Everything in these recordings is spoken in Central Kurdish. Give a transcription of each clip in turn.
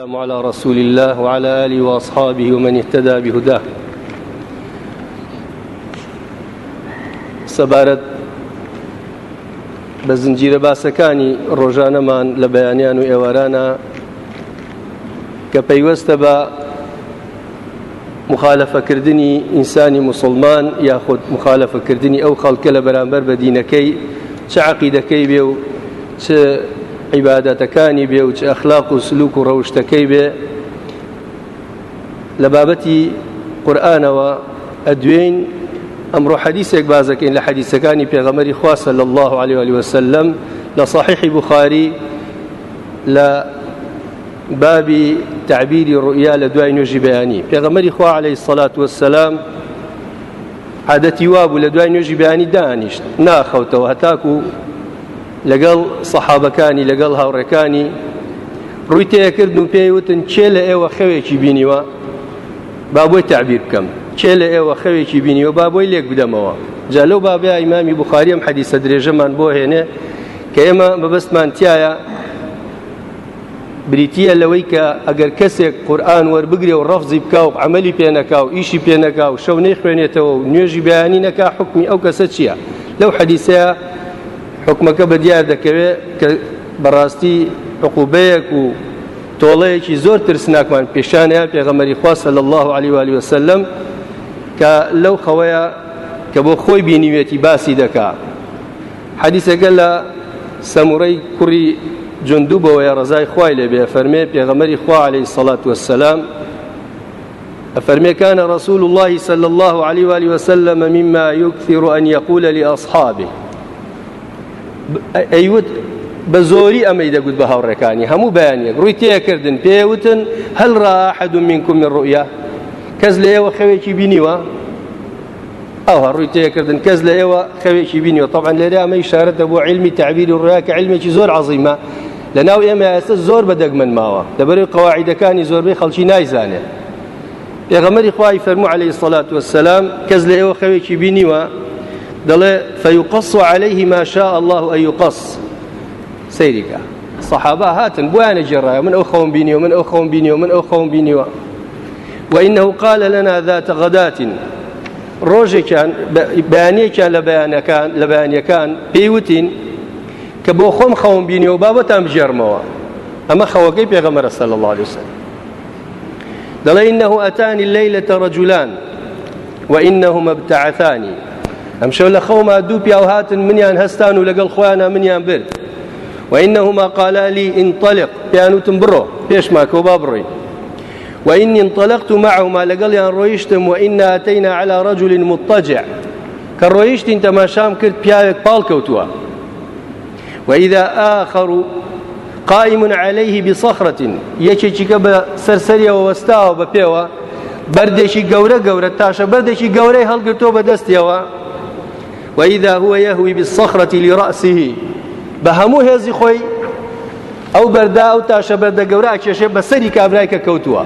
السلام على رسول الله وعلى آله وأصحابه ومن اهتدى بهداه سەبارەت بە زنجیرە باسەکانی ڕۆژانەمان لە بەیانیان و ئێوارانە کە پەیوەستە بە مخالەفەکردنی ئینسانی مسلمان یاخود مخالەفەکردنی ئەو خەڵکە لە بەرامبەر بە دینەکەی چ عقیدەکەی بێ و چه عیباەتەکانی بێ و چ ئەخلاق و سلوک و ڕەوشتەکەی بێ لە بابەتی قورآانەوە ئەدوێن ئەمڕۆ حەدیسێک بازەکەین لە حەدیسەکانی پێغەمەری خواسە لە الله عليه وسلم لە صحیحی بخاری لە بابی تعبیری ڕوئیا لە دوای نوێژی بەیانی پێغەمەری خوا عليه سەلات وسلام عادەتی وابوو لە دوای نوێژی بەیانی دانیشت ناخەوتەوە هەتاکو لەگەڵ سەحابەکانی لەگەڵ هاوڕەکانی ڕووی تەیەکرد و پێیوتن چێ لە ئێوە خەوێکی بینیوە با بۆی تعبیر بکەم چێ لە ئێوە خەوێکی بینیوە با بۆی لێک بدەمەوە جا لەو بابێ ئیمامی بخاریم حەدیسە درێژەمان بۆ هێنێ کە ئێمە بەبەستمان تایە بریتە لەوەی کە ئەگەر کەسێک قورآن وەربگرێ و ڕەفزی بکە و عملی پێنەکا و ئیشی پێنەکا و شەو نەیخوێنێتەوە و نوێژی بەیانی نەکا حکمی ئەو کەسە چییە لەو حەدیسەیە حکومەکە بە دیار دەکەوێت کە بەڕاستی حقوبەیەک و تۆڵەیەکی زۆر ترسناکمان پێشانیان پێغەمەری خواستە لە الله علیوالی وسلم کە لەو خەوەیە کە بۆ خۆی بینیوێتی باسی دەکا حەدیسەکە لە سەموڕەی کوڕی جندوبەوەی ڕزای خوای لێبێ فەرمێ پێغەمەری خوا عليه سەڵات وسلام فەرمێ كان رسول الله صلى الله عليه وآله وسلم مما يكثر أن يقول لأصحابه ئەیوت بە زۆری ئەمەی دەگوت بە هاوڕێکانی هەموو بەیانێک ڕووی تێکردن پێوتن هەل ڕاحەد و منکم من ڕویا کەس لە ئێوە خەوێکی بینیوە ئەوها ڕووی تێکردن کەس لە ئێوە خەوێکی بینیوە طبعا لێرە ئەمەی شارەتە بۆ علمی تعبیر و ڕویا کە علمێکی زۆر عظیمە لەناو ئێمە ئێستا زۆر بەدەگمن ماوە دەبەرەوەی قەواعیدەکانی زۆربەی خەڵکی نایزانێت پێغەمەری خوای فەرموو عليه الصلاة والسلام کەس لە ئێوە خەوێکی بینیوە دەڵێ فەیقص عليه ما شاء الله أن يقص سيرك صحابة هاتن بوانە جێڕایە من ئەو خەوم بینیەوە من ئەو خەوم بینیەوە من ئەو خەوم بینیوە وإنه قال لنا ذات غدات ڕۆژێکیان بەیانەکان لە بەیانەکان لە بەیانەکان پێیوتین کە بۆ خۆم خەوم بینیەوە بابەتان بژێرمەوە ئەمە خەوەکەی پێغەمەرە سەل الله عليه وسلم دەڵێ إنه أتاني الليلة رجلان وإنهما ابتعثاني ئەم شەو لە خەوما دوو پیا و هاتن منیان هەستان و لەگەڵ خۆیانە منیان برد وإنهما قالا لي انطلق بيانوتم برو بيش ما كوبا بروي وإني انطلقت معهما لقل يان رويشتم وإنا أتينا على رجل مضطجع كالرويشت انت ما شام كرت بياك بالكوتوا وإذا آخر قائم عليه بصخرة يشيك بسرسريا ووستا وببيوا بردشي قورة قورة تاشا بردشي قورة هل قرتوا بدستيوا وإذا هو يهوي بالصخرة لرأسه بهمو هزي خوي أو بردا أو تاشا بردا قورا كشي بسري كابرايك كوتوا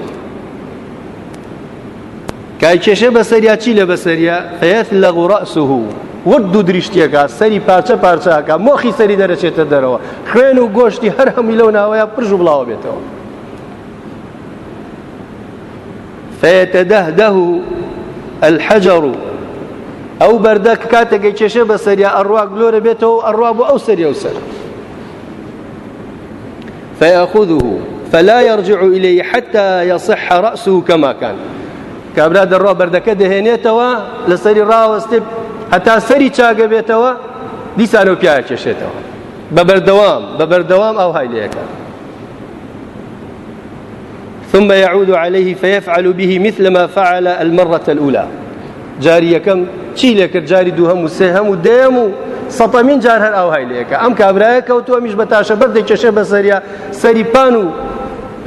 كاي كشي بسريا چي لبسريا فيثلغ رأسه ود درشتێکە سەری پارچە پارچاکە مۆخی سەری دەرەچێتە دەرەوە خوێن و گۆشتی هەر هەمی لەو ناوەیە پرژ و بڵاو بێتەوە فيتدهده الحجر ئەو بەردە کاتێکی کێشە بە سەریا ئەڕوا گلۆرە بێتەوە ئەڕوا بۆ ئەو سەری و سەر فيأخذه فلا يرجع إليه حتى يصح رأسه كما كان كابرا دروا بردك دهنيتوا لسري راوستب حتى سري چاگە بێتەوە دیسان و پیاە کێشێتەوە بە بەردەوام بە بەردەوام ئەو هایلەکە ثم يعود عليه فيفعل به مثل ما فعل المرة الأولى جاری یەکەم چی لێ کرد جاری دوو هەموو سێ هەموو دێم و سەتەمین جار هەر ئاوهای لەکە ئەم کابراایە کەوتووە میش بە تاشە بەردێک کێشە بە سەریا سەری پان و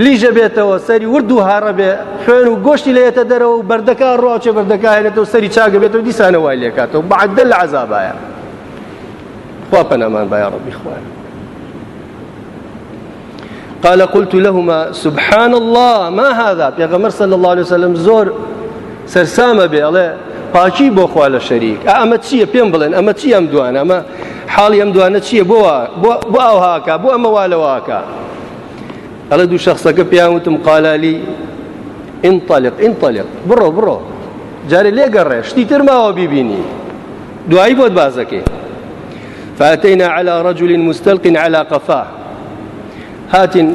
لیژە بێتەوە سەری ورد و هاڕە بێ خوێن و گۆشتی لێتە دەرەوە و بەردەکە ڕواچێ بەردەکە هێنێتەوە سەری چاگە بێتەوە دیسانە وای لێکاتەوە بەعددە لە عذابایە خوا پەنەمان بە یاڕبی خوێن قال قلت لهما سبحان الله ما هذا پێغەمەر صلى الله عليه وسلم زۆر سەرسامە بێ ئەڵێ پاکی بۆ خوا لە شەریک ئەمە چییە پێم بڵێن ئەمە چی ئەم دوانە ئەمە حاڵی ئەم دوانە چییە بۆ بۆ ئاوهاکە بۆ ئەمە والەواکە ئەلە دوو شخصەکە پیان وتم قالالی ئینتەلق ئینتەلق بڕۆ بڕۆ جارێ لێگەڕێ شتی تر ماوە بیبینی دوایی بۆت بازەکەی فاتەینا على رجل مستەلق على قەفا هاتین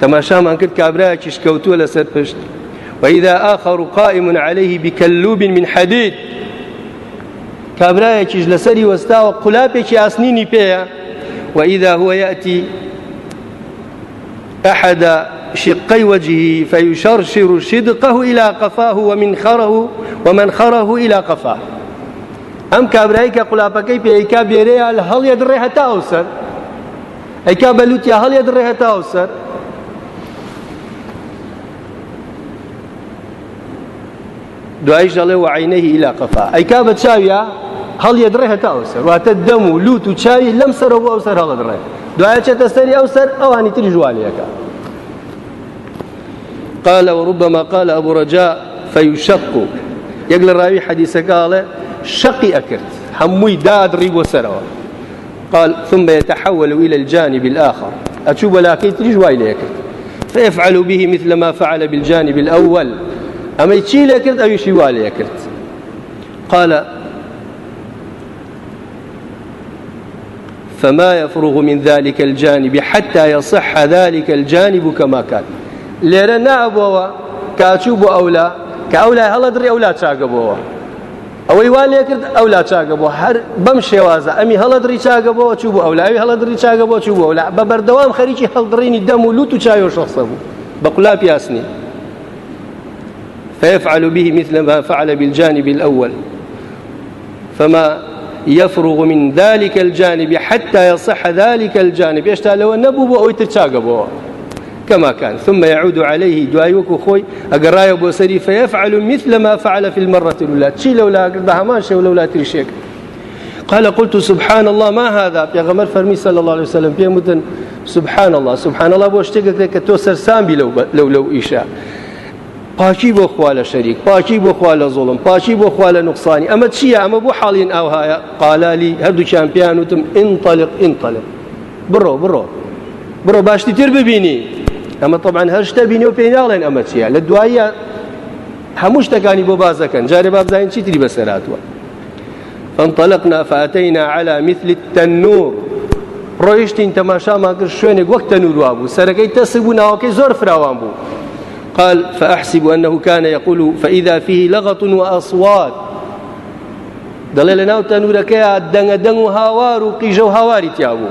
تەماشامان کرد کابراایکی شکەوتووە لەسەر پشت وإذا آخر قائم عليه بكلوب من حديد كابرايكيش لسري وستا وقلابيكي أسنيني بيا وإذا هو يأتي أحد شقي وجهه فيشرشر شدقه إلى قفاه ومنخره ومنخره إلى قفاه ئەم کابرایکە قولاپەکەی پێیکا بێرەیە لە هەڵیە دڕێ هەتاوسەر ئەیکا بەلووتیا هەڵیە دڕێ هەتاوسەر دوایش دەڵێ وعینەهی ئیلا قەفا ئەی کا بە چاویە هەڵیە دڕێ هەتاوە سەر واتە دەم و لووت و چاوی لەم سەرەوە بۆ ئەو سەر هەڵە دڕێ دوایە چێتە سەری ئەو سەر ئەوانی تری ژوالەکە قال وربما قال أبو رجاء فيشق يقل الراوي حديث قال شقي أكرت حموي داد ريب وسروا قال ثم يتحول إلى الجانب الآخر أشوب لكن تريج وايليك فيفعل به مثل ما فعل بالجانب الأول ئەمەی چی لێ کرد ئەویشی وا لێ کرد قال فما يفرغ من ذلك الجانب حتى يصح ذلك الجانب كما كان لێرە نابەوە کاچوو بۆ ئەولا کە ئەو لای هەڵە دری ئەولا چاگە بۆەوە ئەوەی وا لێ کرد ئەولا چاگە بۆ هەر بەم شێوازە ئەمی هەڵە دری چاگە بۆ چوو بۆ ئەولاوی هەڵە دری چاگە بۆ چوو بۆ ئەولا بە بەردەوام خەریکی هەڵدرینی دەم و لوت و چاوی و شخصە بوو بە قولا پیاسنی فيفعل به مثل ما فعل بالجانب الأول فما يفرغ من ذلك الجانب حتى يصح ذلك الجانب يشتا لو نبو بو أو تتشاقبو كما كان ثم يعود عليه دعاي وكو خوي أقرايا بو سري فيفعل مثل ما فعل في المرة الأولى تشي لولا قردها ما شي ولولا تريشيك قال قلت سبحان الله ما هذا يا غمر فرمي صلى الله عليه وسلم بيمدن سبحان الله سبحان الله بو اشتقك لك تو سرسام لو لو, لو إيشاء پاکی بۆ خوا لە شەریک پاکی بۆ خوا لە زۆڵم پاکی بۆ خوا لە نوقسانی ئەمە چییە ئەمە بۆ حاڵین ئاوهایە قالالی هەردووچیان پیان وتم ئینتەلق ئینتەلق بڕۆ بڕۆ بڕۆ باشتی تر ببینی ئەمە طبعاان هەر شتە بینی و پێناڵێن ئەمە چیە لە دواییە هەموو شتەکانی بۆ بازەکەن جارێ بابزانین چیتری بەسەراتوە فانطلقنا فاتينا على مثل التنور ڕۆیشتین تەماشامان کرد شوێنێک وەک تەنورووا بوو سەرەکەی تەسبوو ناوەکەی زۆر فراوان بوو قال فأحسب أنه كان يقول فإذا فيه لغط وأصوات دڵێ لە ناو تەنورەکەیە دەنگە دەنگ و هاوار و قیژە و هاواری تیابوو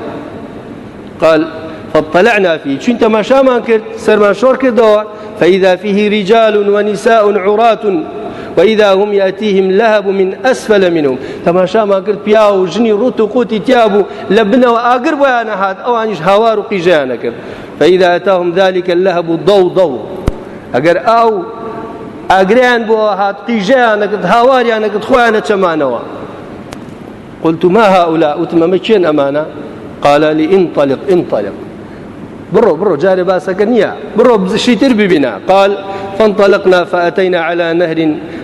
قال فاطلعنا فيه چون تماشامان کرد سەرمان شۆڕ کردەوە فإذا فيه رجال ونساء عراة وإذا هم يأتيهم لهب من أسفل منهم تماشامان کرد پیا و ژنی ڕوت و قوتی تیابوو لە بنەوە ئاگر بۆیان نەهات ئەوانیش هاوار و قیژەیان نەکرد فإذا أتاهم ذلك اللهب ضوضوا ئەگەر ئاو ئاگریان بۆەوە هات قیژەیانەکرد هاواریانەکرد خۆیانە چەمانەوە قلت ما هؤلاء وتمەمە کێن ئەمانە قال لي انطلق انطلق بڕۆ بڕۆ جارێ باسەکە نییە بڕۆ بزشی تر ببینە قال فانطلقنا فأتينا على نهر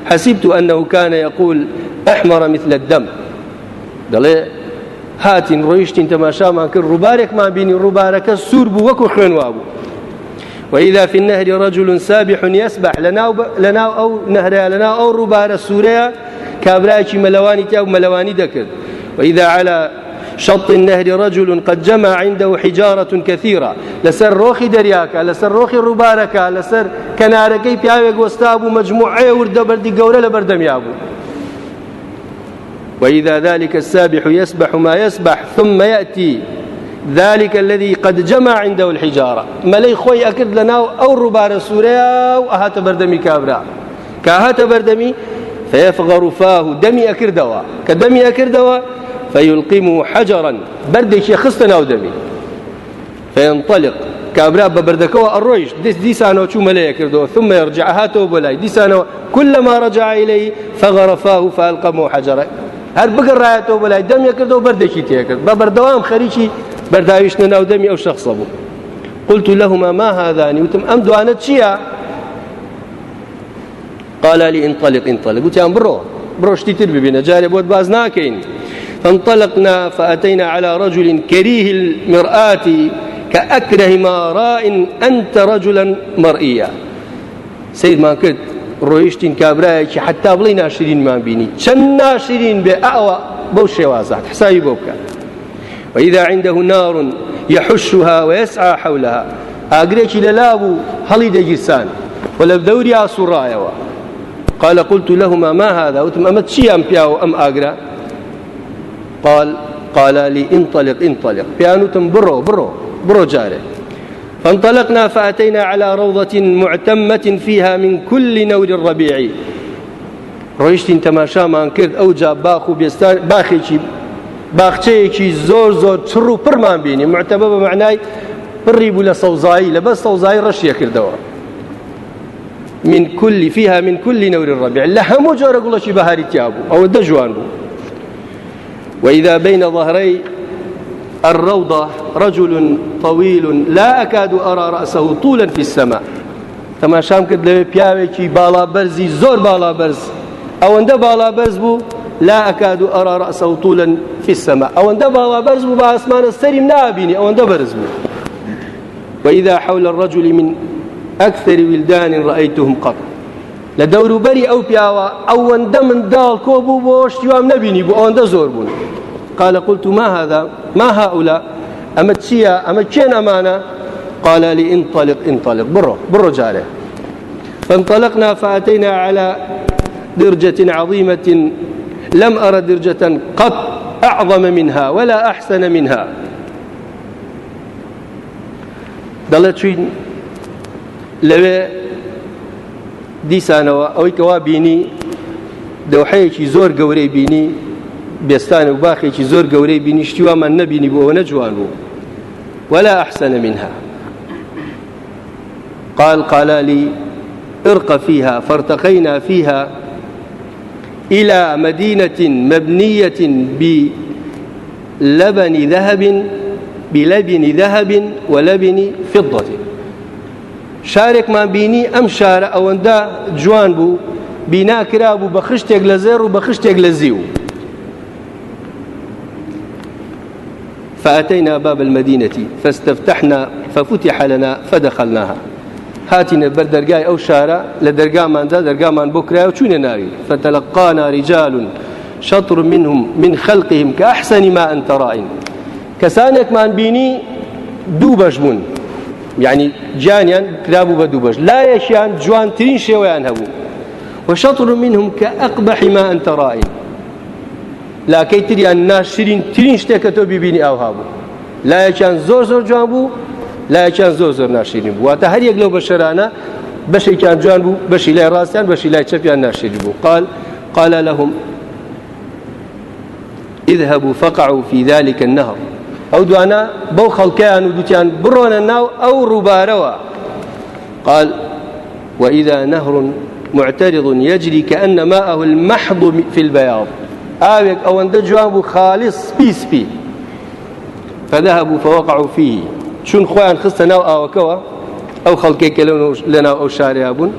حسبت أنه كان يقول أحمر مثل الدم دەڵێ هاتین ڕۆیشتین تەماشامان کرد ڕووبارێکمان بینی ڕووبارەکە سوور بوو وەکو خوێنوا بوو وإذا في النهر رجل سابح يسبح لناو ب... لناو أو نهر لناو أو ربارة سوريا كابراكي ملواني تاو ملواني دكر وإذا على شط النهر رجل قد جمع عنده حجارة كثيرة لسر روخي درياك لسر روخي ربارك لسر كناركي بياوك وستابو مجموعة ورد بردي قولة لبردم يابو وإذا ذلك السابح يسبح ما يسبح ثم يأتي ذلك الذي قد جمع عنده الحجارة ملي خوي أكد لناو أو ربار سوريا وأهات بردمي كابرا كهات بردمي فيفغر فاه دمي أكردوا كدمي أكردوا فيلقمه حجرا بردش يخصنا ودمي فينطلق كابرا ببردكوا الرويش ديس ديسانو شو ملي أكردوا ثم يرجع هاتو بلاي ديسانو كلما رجع إليه فغر فاه فألقمه حجرا هل بقر رايته بلاي دم يكردوا بردشي تيكرد ببردوام خريشي بەرداویشتە ناودەمی ئەو شخصە بوو قلت لهما ما هذاني وتم ئەم دوانە چییە قال لي انطلق انطلق وتیان بڕۆ بڕۆشتی تر ببینە جارێ بۆت باز ناکەین فانطلقنا فأتينا على رجل كريه المرآة كأكره ما راء أنت رجلا مرئيا سيد ما كنت ڕۆیشتین کابراایەکی حتا بڵی ناشرین ما بینی چەند ناشرین بێ ئاوە بەو شێوازات حساوی بۆ بکات وإذا عنده نار يحشها ويسعى حولها ئاگرێکی لەلابوو هەڵی دەگیرسان و لە دەوری ئاسوڕایەوە قال قلت لهما ما هذا وتم أما تشيام بياو أم آقرا قال قال لي انطلق انطلق بيانو تم برو برو برو جاري فانطلقنا فأتينا على روضة معتمة فيها من كل نور الربيع رجشت تماشا ما انكرت أو جاب باخو بيستان باخي باخچەیەکی زۆر زۆر چڕ و پڕمان بینی معتەبە بە معنای پڕی بوو لە سەوزایی لە بەس سەوزایی ڕەشیە کردەوە من كل فيها من كل نور الربيع لهم جور قلش بهاري تيابو أو الدجوان بو وإذا بين ظهري الروضة رجل طويل لا أكاد أرى رأسه طولا في السماء تما شام كد لبياوي كي بالا برزي زور بالا برز أو عند بالا برز بو لا أكاد أرى رأسه طولا في السماء أو اندبا برز بها أسمان السريم نابيني أو اندبرز وإذا حول الرجل من أكثر ولدان رأيتهم قط لدور بري أو بياوا أو اندمن دال كوبو بوش يوام نبيني بو أو زور بون قال قلت ما هذا ما هؤلاء أما تسيا أما كين أمانة قال لي انطلق انطلق برو برو جاله فانطلقنا فأتينا على درجة عظيمة لم أر درجة قط أعظم منها ولا أحسن منها دەڵێتین لەوێ دیسانەوە ئەوەی کەوا بینی دەوحەیەکی زۆر گەورەی بینی بێستان و باخێکی زۆر گەورەی بینیشتی وامان نەبینی بۆەوە نەجوان بوو ولا أحسن منها قال قال لي ارق فيها فارتقينا فيها إلى مدينة مبنية بلبن ذهب بلبن ذهب ولبن فضة شارك ما بيني أم شارع أو أندا جوان بو بنا كرابو بخشتك لزير وبخشتك لزيو فأتينا باب المدينة فاستفتحنا ففتح لنا فدخلناها هاتینە بەر دەرگای ئەو شارە لە دەرگاماندا دەرگامان بۆ کرایە چوونە ناوی فتەلقانا رجال شطر منهم من خلقهم كأحسن ما أنت رائن كسانك بینی دوو بەش بوون یعنی جانیان کرابوو بە دوو بەش لایەشیان جوانترین شێوەیان هەبوو وشطر منهم كأقبح ما أنت رائن لاکەی تریان ناشرین ترین شتێک کە تۆ بیبینی ئاوها بوو لایەکیان زۆر زۆر جوان بوو لایەکیان زۆر زۆر ناشرین بوو واتە هەر یەک لەو بەشەرانە بەشێکیان جوان بوو بەشی لای ڕاستیان بەشی لای چەپیان ناشرین بوو قال قال لهم اذهبوا فقعوا في ذلك النهر ئەو دوانە بەو خەڵکیان و دوتیان بڕۆنە ناو ئەو ڕووبارەوە قال وإذا نهر معترض يجري كأن ماءه المحض في البياض آوك أو أندجواب خالص بي سبي فذهبوا فوقعوا فيه چون خۆیان خستە ناو ئاوەکەوە ئەو خەڵکێک کە لەناو ئەو شاریا بوون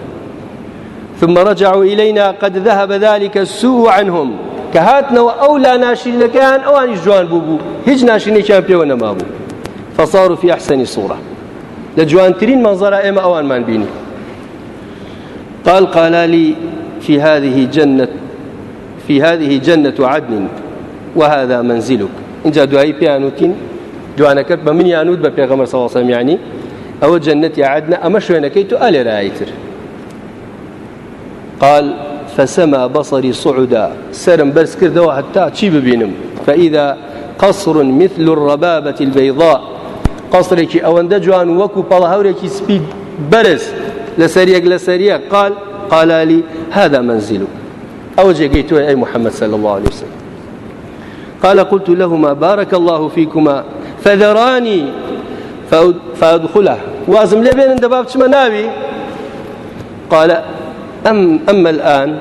ثم رجعوا إلينا قد ذهب ذلك السوء عنهم کە هاتنەوە ئەو لا ناشینەکەیان ئەوانی جوان بوو بوو هیچ ناشینێکیان پێوە نەما بوو فەسار و في أحسن صورة لە جوانترین منظرە ئێمە ئەوانمان بینی قال قال لي في هذه جنة في هذه جنة عدن وهذا منزلك اینجا دوایی پیانوتین دوانە کرد بە منیان وود بە پێغەمە سەڵسەمیانی ئەوە جەنەت یاعادنە ئەمە شوێنەکەی تو ئالێرایتر قال فسما بصري صعدا سرم برس كردوا حتى چی ببینم فإذا قصر مثل الربابة البيضاء قصرك أوندا جوان وكو بلهورك سبي برز لسريق لسريق قال قال لي هذا منزلك أو جيتو أي محمد صلى الله عليه وسلم قال قلت لهما بارك الله فيكما فذراني فأدخله وازم لبين عند باب ناوي قال أم أما الآن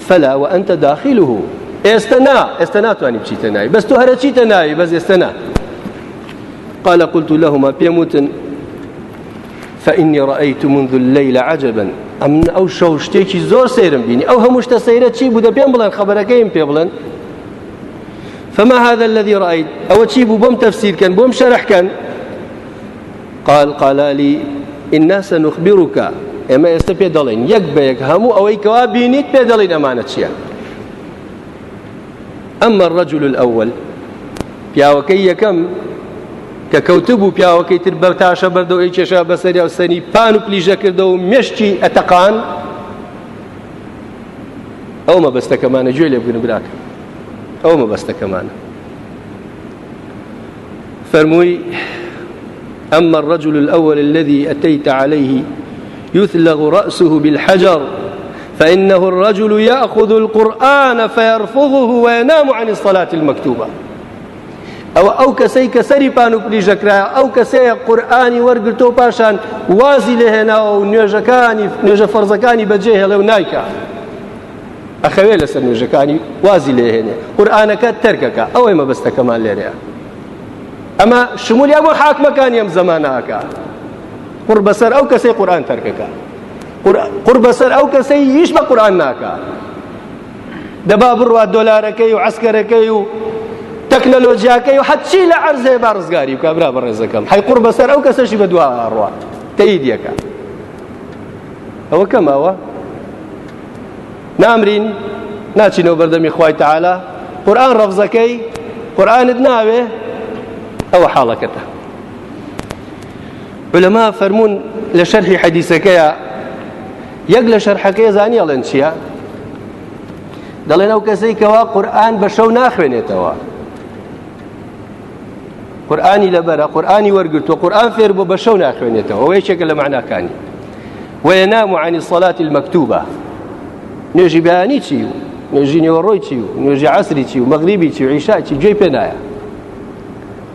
فلا وأنت داخله استنا استنا تواني بشيت ناوي بس تهرى شيت ناوي بس استنا قال قلت لهما بيموتن فإني رأيت منذ الليل عجبا ئەم ئەو شەو شتێکی زۆر سەیرم بینی ئەو هەموو شتە سەیرە چی بوو دە پێم بڵێن خبرەکەیم پێ بڵێن فما هذا الذي رأيت أو تشيبوا بوم تفسير كان بوم شرح كان قال قال لي إنا سنخبرك ئێمە ئێستا پێ دەڵێن یەک بە یەک هەموو ئەوەی کەوا بینیت پێ دەڵێن ئەمانە چییە؟ ئەمە ڕەجل ئەول پیاوەکەی یەکەم کە کەوتبوو پیاوەکەی تر بەتاشە بەردەوە ئەی کێشا بەسەری ئەو سەری پان و پلیژەکردە و مشتی ئەتەقان ئەو مەبەستەکەمانە گوێ لێ بگرن براکە ئەو مەبەستەکەمانە فەرمووی أما الرجل الأول الذي أتيت عليه يثلغ رأسه بالحجر فإنه الرجل يأخذ القرآن فيرفضه وينام عن الصلاة المكتوبة ئەو ئەو کەسەی کە سەری پان و پلیژەکرایە ئەو کەسەیە قورآانی وەرگرتۆ پاشان وازی لێهێناوە و نوێژەکانی نوێژە فەرزەکانی بەجێ هێڵێ و نایکە ئەخەوێ لەسەر نوێژەکانی وازی لێهێنێ قورآانەکە تەرکەکە ئەوەی مەبەستەکەمان لێرەیە ئەمە شمولیان بۆ حاکمەکانی ئەم زەمانەکە قڕ بەسەر ئەو کەسەی قورآان تەرکەکە قڕ بەسەر ئەو کەسەی هیچ بە قورآان ناکە دەبا بڕوا دۆلارەکەی و عسکەرەکەی و تەکنەلۆجیاکەی و حەچی لە عرزێ با ڕزگاری بکە برا بە ڕێزەکەم حی قڕ بەسەر ئەو کەسەشی بە دوا ڕوات تەیدیەکە ئەوە کەمەوە نامرین ناچینەوە بەردەمی خی تەعالا قورآن ڕەفزەکەی قورآانت ناوێ ئەوە حاڵەکەتە بلەما فەرمونون لە شەرحی حەدیسەکەیە یەک لە شەرحەکەی زانیەڵێن چییە؟ دەڵێن ئەو کەسەی کەوا قورآن بە شەو ناخوێنێتەوە قورآانی لەبەرە قورآانی وەرگرتووە قورآن فێر بۆ بە شەو ناخوێنێتەوە ئەوەی شێکە لە معناکانی وەیە نام و عنی سەڵاتی المەکتوبە نوێژی بەیانی چی و نوێژی نێوەڕۆی چی و نوێژی عسری چی و مەغریبی چی و عیشاچی گوێی پێنایە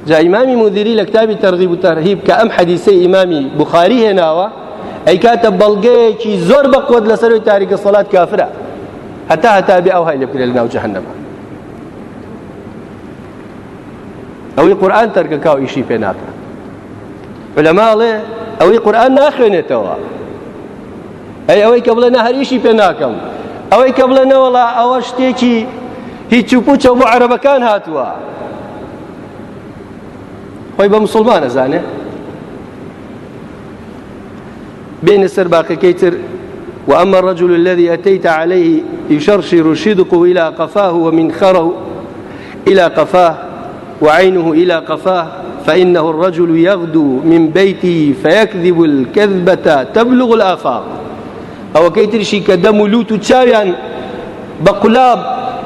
جا ئیمامی مدیری لە کتابی تەرغیب و تەرهیب کە ئەم حەدیسەی ئیمامی بخاری هێناوە ئەی کاتە بەڵگەیەکی زۆر بە قۆت لەسەروی تاریکە سەڵات کافرە هەتا هەتا بێ ئەو های لە بکرێ لە ناو جەهەنەمە ئەوەی قورآن تەرکەکاو ئیشی پێ ناکە لەماڵێ ئەوەی قورآن ناخوێنێتەوە ئەی ئەوەی کە بڵێ نە هەریشی پێ ناکەم ئەوەی کە بڵێنەوەڵا ئەوە شتێکی هیچ و پوچە بۆ عەرەبەکان هاتووە خۆی بە مسلمان ئەزانێ بين سر باقي كيتر وأما الرجل الذي أتيت عليه يشرشر شدقه إلى قفاه ومنخره إلى قفاه وعينه إلى قفاه فإنه الرجل يغدو من بيته فيكذب الكذبة تبلغ الآفاق ئەوەکەی ترشی کە دەم و لووت و چاویان بە قولاب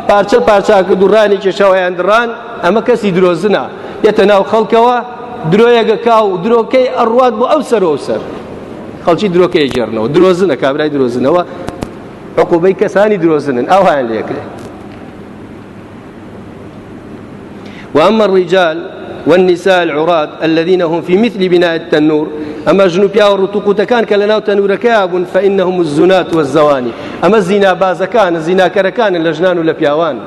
پارچە پارچاکە دوڕانی کێشەوەیان دڕان ئەمە کەسی درۆزنە یەتە ناو خەڵکەوە درۆیەگە کاو درۆکەی ئەڕوات بۆ ئەو سەر و سەر خەڵکی درۆکەی ژێرنەوە درۆزنە کابرای درۆزنەوە عقوبەی کەسانی درۆزنن ئەویان لێکرێت وأما الرجال والنساء العراة الذين هم في مثل بناء التنور أما جنوب يا رتوقت كان كلنا تنور كاب فإنهم الزنات والزواني أما الزنا باز كان الزنا كركان لجنان لبياوان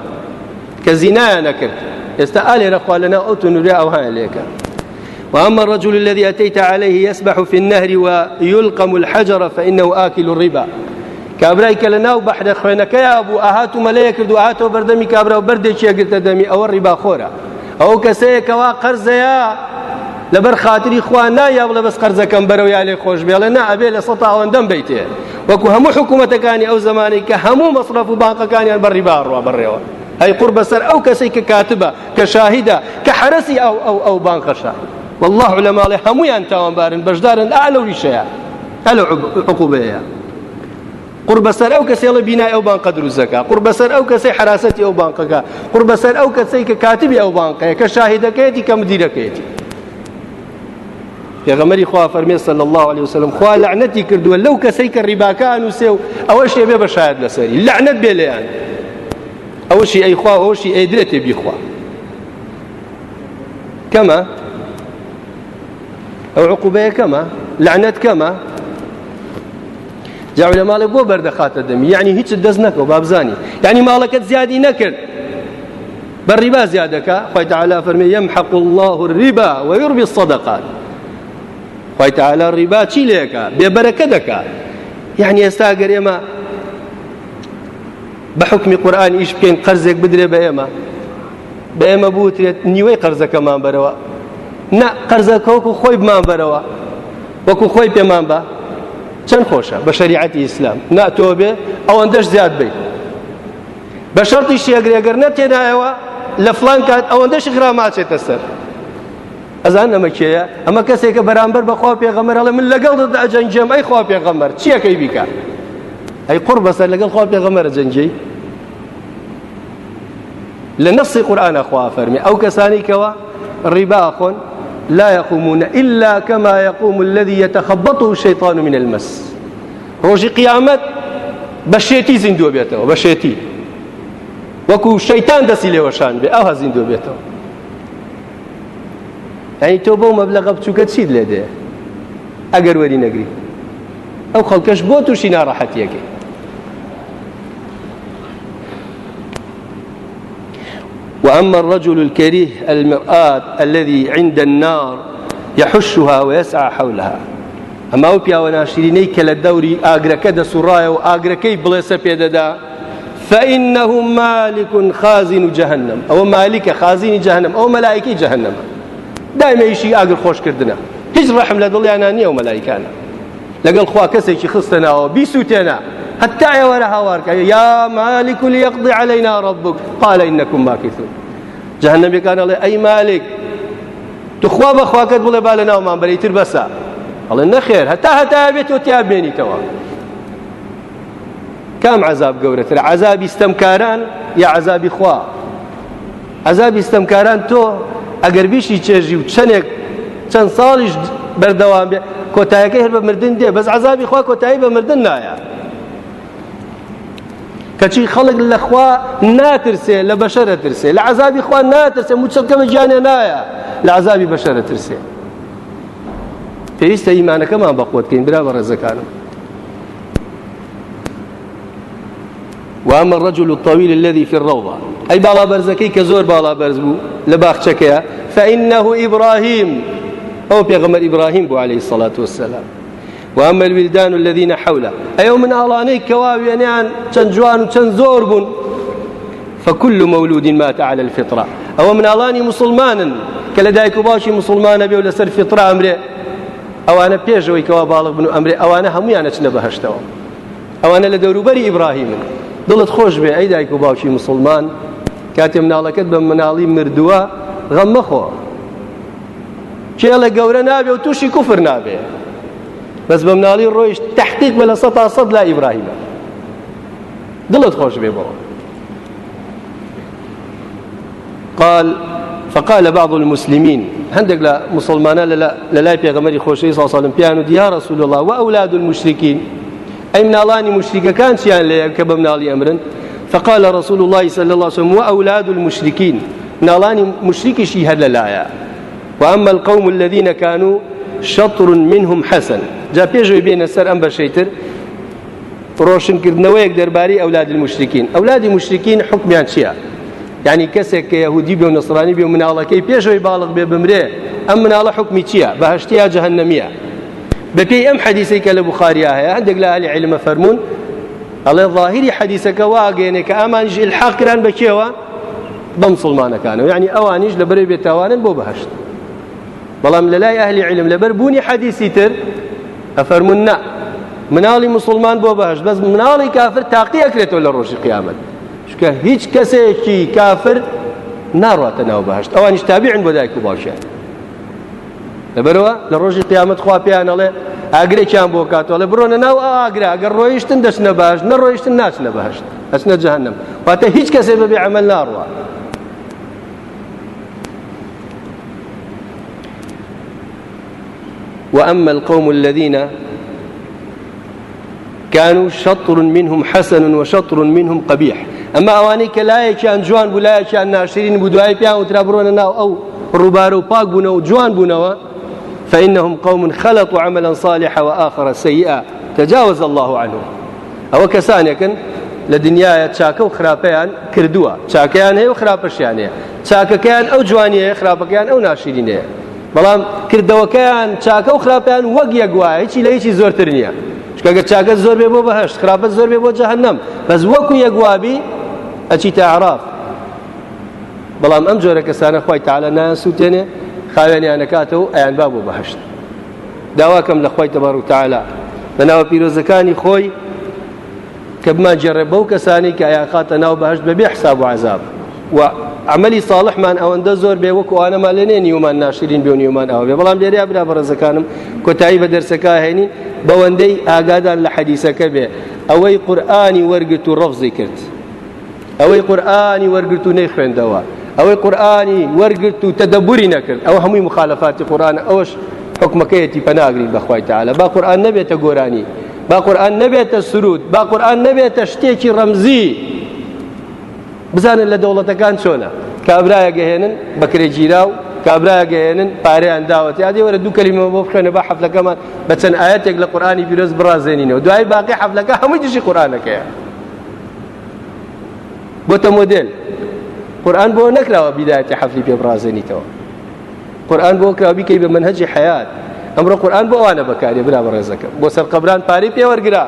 كزنا نكرت يستأل رخوا لنا أو تنور أو هاليك وأما الرجل الذي أتيت عليه يسبح في النهر ويلقم الحجر فإنه آكل الربا کابرای کە لە ناو بەحدە خوێنەکەی بوو ئاهات و مەلەیە کرد و ئاهاتەوە بەردەمی کابرا و بەردێکیەگرتە دەمی ئەوە ڕیباخۆرە ئەو کەسەیەکەوا قەرزەیە لەبەر خاتری خوان نایاب لە بەس قەرزەکەم بەرەو یا لێ خۆش بێڵێ نابێ لە سە ئەوەندەم بیتێ وەکو هەموو حکوومەتەکانی ئەو زمانی کە هەموو مەصرف و بانقەکانیان بەڕی باڕوە بڕێوە هەی قوڕ بەسەر ئەو کەسی کە کاتبە کە شاهیدە کە حرەسی ئەو ئەو ئەو بانقەشە والله لە ماڵێ هەمویان تاوانبارن بەشدارن ئالە ریشەیە ئەلە عقوبەیە قربەسەر ئەو کەسێڵە بینای ئەوبان قەدروزەکە قربەسەر ئەو کەسی حراسەتی ئەو بانقەکە قربەسەر ئەو کەسەی کە کاتبی ئەو بانقەیە کە شاهدەکەیەتی کە مدیرەکەیەتی پێغەمەری خوا فەرمێ صلی الله عليه وسلم خوا لعنەتی کردووە لەو کەسەی کە ڕیباکان وسێ و ئەوەش بێ بە شاید لەسەری لعنەت بێ لەیان ئەوشی ئەیخوا ئەوشی ئەیدرێتێ بیخوا کەمە ئەو عقوبەیە کەمە لعنەت کەمە جاوی لە ماڵێک بۆ بەردەخاتە دەمی یعنی هیچ دەست نەکەەوە بابزانی یعنی ماڵەکەت زیادی نەکرد بەڕیبا زیادەکە خی تعالا فەرمی یم حەق الله ریبا و یڕبی سەدەقات خی تعالا ڕیبا چی لێکە بێبەرەکە دەکات یعنی ئێستا گەر ئێمە بە حکمی قورآانی ئیش بکەین قەرزێک بدرێ بە ئێمە بە ئێمە بوترێت نیوەی قەرزەکەمان بەرەوە نە قەرزەکەوکو خۆی بمان بەرەوە وەکو خۆی پێمان بە چەند خۆشە بە شریعەتی ئیسلام ناتۆ بێ ئەوەندەش زیاد بێ بە شەرتی شێگرێگەر نەتێنایەوە لە فلان کات ئەوەندەش غراماچێتە سەر ئەزان ئەمە کێە ئەمە کەسێکە بەرامبەر بەخوا پێغەمەرڵێ من لەگەڵ دەدا ئەجەنجێم ئەی خوا پێغەمەر چیەکەی بیکە ئەی قڕ بەسەر لەگەڵ خوا پێغەمەرە جەنجەی لە نەسی قورآانە خوا فەرمی ئەو کەسانی کەەوە ڕیباخۆن لا يقومون إلا كما يقوم الذي يتخبطه الشيطان من المس ڕۆژی قیامەت بە شێتی زیندوە بێتەوە بە شێتی وەکو شەیتان دەسی لێوەشان بێ ئەوها زیندوە بێتەوە ئەنی تۆ بەو مەبلەغە بچووکە چیت لێ دێ ئەگەر وەری نەگری ئەو خەڵکەش بۆ تووشی ناڕەحەتیەکەی وأما الرجل الكريه المرآب الذي عند النار يحشها ويسعى حولها ئەما و پیاوە ناشرینەی کە لە دەوری ئاگرەکە دەسوڕایە و ئاگرەکەی بڵێسە پێدەدا فإنه مالك خازن جهنم أو مالك خازن جهنم أو ملائكة جهنم دائما يشي أقل خوش كردنا هج رحم لدل يعني أني أو ملائكانا لقل خوا كسي شي خصتنا وبيسوتنا حتى ئێوەرە هاوارکە یا مالك ليقضي علينا ربك قال إنكم ماكثون جهنم كان الله أي مالك تخوا بەخواکەت بڵێ با لە ناومان بەریتر بەسە ئەڵێ نەخێر هەتا هەتا بێت تۆ تیا بێنیتەوە کام عذاب گەورەتر عذابی ستەمکاران یا عذابی خوا عذابی ستەمکاران تۆ ئەگەر بیشی چێژی و چەندێک چەند ساڵیش بەردەوام بێ کۆتایەکە هەر بە مردن دێ بەس عذابی خوا کۆتایی بە مردن نایە کەچی خەڵک لەخوا ناترسێ لە بەشەرە ترسێ لە عذابی خوا ناترسێ موچەکەمە گیانێ نایە لە عذابی بەشەرە ترسێ پێویستە ئیمانەکەمان بەقوتکەین برا بە ڕێزەکانم وامە ڕجل و تەویل الذي في الروضة ئەی باڵا بەرزەکەی کە زۆر باڵا بەرز بوو لە باخچەکەیە فإنه إبراهيم ئەو پێغەمەر ئیبراهیم بوو عليه الصلاة والسلام وأما الولدان الذين حوله أيو من أولاني كواوي يعني أن چند جوان وچند زور بون فكل مولود مات على الفطرة أو من أولاني مسلمان كلا دايكو باشي مسلمان بيو لسر فطرة أمره أوانا بيجوي كوا بالغ بنو أمره أوانا هميانا يعني چند بهشتوا أوانا لدوروبري إبراهيم دڵت خۆش بێ ئەی دایک و باوکی مسلمان کاتێ مناڵەکەت بە مناڵی مردووە غەم مەخۆ کێڵە گەورە نابێ و تووشی کوفر نابێ بەس بە مناڵی ڕۆیش تحقیق بە لە سە تا سەد لا ئیبراهیمە دڵت خۆش بێ بەوە قال فقال بعض المسلمين هندق لا مسلمان لا لا لا بيغمري خوشي صلى الله عليه وسلم بيانو يا رسول الله واولاد المشركين اي من الله مشرك كان شيئا ليكب من علي امرا فقال رسول الله صلى الله عليه وسلم واولاد المشركين من الله مشرك شي هذا لا واما القوم الذين كانوا شطر منهم حسن جا پێشەوەی بێنە سەر ئەم بەشەیتر ڕۆشنکردنەوەیەک دەرباری ئەولادی مشتین ئەولادی مشتین حکمیان چییە؟ ینی کەسێک کە یهودی بێ و نسرانی بێ و مناڵەکەی پێشەوەی باڵق بێ بمرێ ئەم مناڵە حکمی چییە؟ بەهشتیا جەهنەمیە بەپێی ئەم حەدیسی کە لە بخاریا هەیە هەندێک لە علی علمە فەرمونون ئەڵێ ظاهری حەدیسەکە واگەێنێ کە ئامانژ الحاقران بەکێوە بە مسلمانەکانەوە ینی ئەوانیش لە بەرەی بێتاوانن بۆ بەهشت بەڵام لە لای ئەهلی علم لەبەر بوونی حەدیسی تر ئەفەرمون نە مناڵی مسلمان بۆ بەهش بەس مناڵی کافر تاقی ئەکرێتەوە لە ڕۆژی قیامەت شکە هیچ کەسێکی کافر ناڕاتە ناو بەهشت ئەوان نیشتابیعن بۆ دایک و باشە لەبەرەوە لە ڕۆژی قیامەت خوا پێیان ئەڵێ ئاگرێکیان بۆ کاتەوە لە بڕۆنە ناو ئاگرا ئەگەر ڕۆیشتن دەچنە باش نەڕۆیشتن ناچ لە بەهشت ئەچنە جەهنم واتە هیچ کەسێ بەبێ عمل ناڕوە وأما القوم الذين كانوا شطر منهم حسن وشطر منهم قبيح ئەمە ئەوانەی کە لایەکیان جوان بوو لایەکیان ناشرین بوو دوای پیان وترا بڕۆنە ناو ئەو ڕووبار و پاک بوونەوە جوان بوونەوە فإنهم قوم خلطوا عملا صالحا وآخر سيئا تجاوز الله عنه ئەوە کەسانێکن لە دنیاە چاکە و خراپەیان کردووە چاکەیان هەیە و خراپەشیان هەیە چاکەکەیان ئەو جوانیەیە خراپەکەیان ئەو ناشرینەیە بەڵام کردەوەکەیان چاکە و خراپیان وەک یەکگوایە هیچی لە هیچی زۆرتر نییە شکگە چاکە زۆر بێ بۆ بەهشت خراپە زۆر بێ بۆ جەهنم بەس وەکو یەکگوابی ئەچی تاعراف بەڵام ئەم جۆرە کەسانە خی تاالە ناسووتێنێ خاوێنیانەکاتە و ئەیان با بۆ بەهشت داواکەم لە خۆی تەبار و تاالا بەناوە پیرۆزەکانی خۆی کە بمان جێڕێ بەو کەسانی کە ئایان خاتە ناو بەهشت بەبێ حساب و عذاب و عملی ساڵحمان ئەوەندە زۆر بێ وەکوانەما لەنێ نیومان ناشرین بێ نیومان ئەو بێ بەڵام لێریا برا بەڕزەکانم کۆتایی بە دەرسەکە هێنین بەوەندەی ئاگادان لە حەدیسەکە بێ ئەوەی قورآانی وەرگرت و ڕەفزی کرد ئەوەی قورآانی وەرگرت و نەیخوێندەوە ئەوەی قورآانی وەرگرت و تەدەبوری نەکرد ئەو هەمووی مخالفاتی قورآانە ئەوەش حکمەکەیەتی پەناگرین بەخوای تەعاالە با قورآان نەبێتە گۆرانی با قورآان نەبێتە سرود با قورآان نەبێتە شتێکی ڕەمزی بزانن لە دەوڵەتەکان چۆنە کابرایە گەهێنن بەکرێگیرا و کابرایە گەهێنن پارەیان داوەت یادی وەرە دوو کەلیمەوە بۆ بخوێنە بە حەفلەکەمان بە چەند ئاەتێک لە قورآانی بیرۆز بڕازێنینەوە دوای باقی حەفلەکە هەمووی دژی قورآانەکەیە بۆتە مۆدل قورآن بۆ نەکراوە بیداەتی حەفلی پێ بڕازێنیتەوە قورآن بۆ کراوە بیکەی بە منهجی حیات ئەمڕۆ قورآن بۆ ئەوانە بەکارێ برا بە ڕێزەکە بۆ سەرقەبران پارەی پێوەرگرا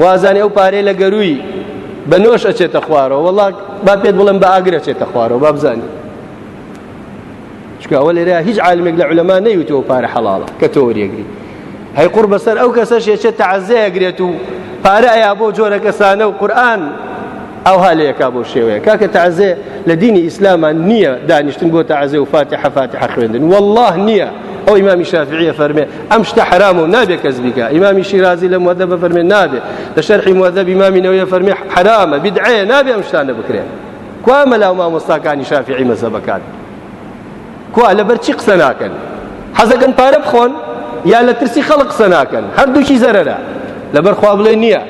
وازانێ ئەو پارەی لە گەروی بە نۆش ئەچێتە خوارەوە وڵا با پێت بڵم بە ئاگرە چێتە خوارەوە با بزانانی چکەوە لێرە هیچ عالمێک لە علەما نەیوتەوە پارە حەڵاڵە کە تۆ وەریەگری هەی قوڕ بەسەر ئەو کەسەش یەچێت تەعزەیەگرێت و پارە ئایا بۆ جۆرە کەسانە و قورآن ئەو هەالەیەکا بۆ شێوەیە کاکە تەعزێ لە دینی ئیسلامان نییە دانیشتن بۆ تەعزێ و فاتی حەفاتی حەخوێندن والله نییە ئەو ئیمامی شافعیە فەرمێ ئەم شتە حرام و نابێت کەس بیکە ئیمامی شیرازی لە مودە بە فەرمێ نابێت لە شەرحی مودەبی مامینەوەی فەرمی حرامە بدعێ نابێ ئەمشتان لە بکرێن کوا مەلاو مامۆستاکانی شافعی مەزەبەکان کوا لەبەر چی قسە ناکەن حەزەکەن پارە بخۆن یا لە ترسی خەڵق قسە ناکەن هەردووکی زەرەرە لەبەر خوا بڵێ نییە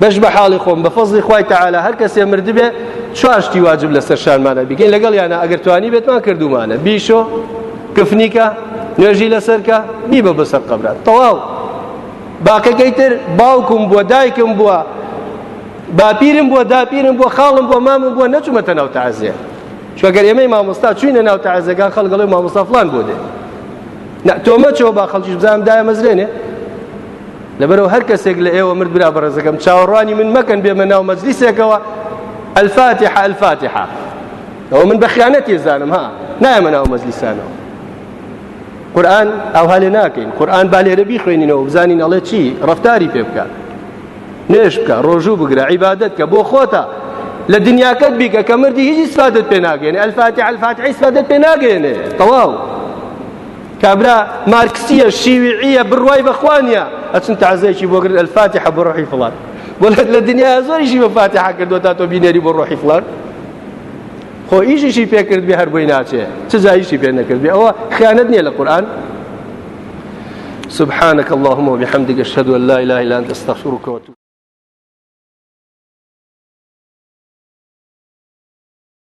بەش بە حاڵی خۆم بە فەزلی خی تعاالە هەر کەسێ مرد بێ چواشتی واجب لەسەر شانمانە بگەین لەگەڵ یانە ئەگەر توانی بێتمان کردومانە بیشۆ کفنیکە نوێژی لەسەرکە بی بە بەسەر قەبرات تەواو باکەکەی تر باوکم بووە دایکم بووە باپیرم بووە داپیرم بووە خاڵم بووە مامم بووە نەچوومەتە ناو تەعزیە چوەگەر ئێمەی مامۆستا چوینە ناو تەعزەکان خەڵگەڵی مامۆستا فلان بۆ دێ تۆمەچەوە با خەڵکی بزانم دایە مەزرێنێ لەبەرەوە هەر کەسێک لە ئێوە مرد برا بەڕێزەکەم چاوەڕوانی من مەکەن بێمە ناو مەجلیسێکەوە ئەلفاتیحە ئەلفاتیحە ئەوە من بە خیانەت ێزانم ها نایەمە ناو مەجلیسانەوە قورآن ئەو هەلێ ناکەین قورآن با لێرە بیخوێنینەوە بزانین ئەڵێ چی ڕفتاری پێ بکە نوێش بکە ڕۆژوو بگرە عیبادت کە بۆ خۆتە لە دنیاکەت بیکە کە مردی هیچ ئیسفادت پێ ناگەێنێ ئەلفاتی ئەلفات ئیسفادت پێ ناگەێنێ تەواو کابرا مارکسیە شیویعیە بڕوای بەخوانیە ئەچن تازەیەکی بۆ کرد ئەلفاتی حەبڕۆحی فڵات بۆ لە دنیا زۆریشی بەفاتی حکردو تا تۆ بینێری بۆ ڕۆحی فڵات خۆ ئیشیشی پێکردبی هەر بۆی ناچێ چ زایشی پێ نەکردبی ئەوە خیانەت نییە لە قورآن سبحانك اللهم وبحمدك اشهد ان لا اله الا انت استغفرك واتوب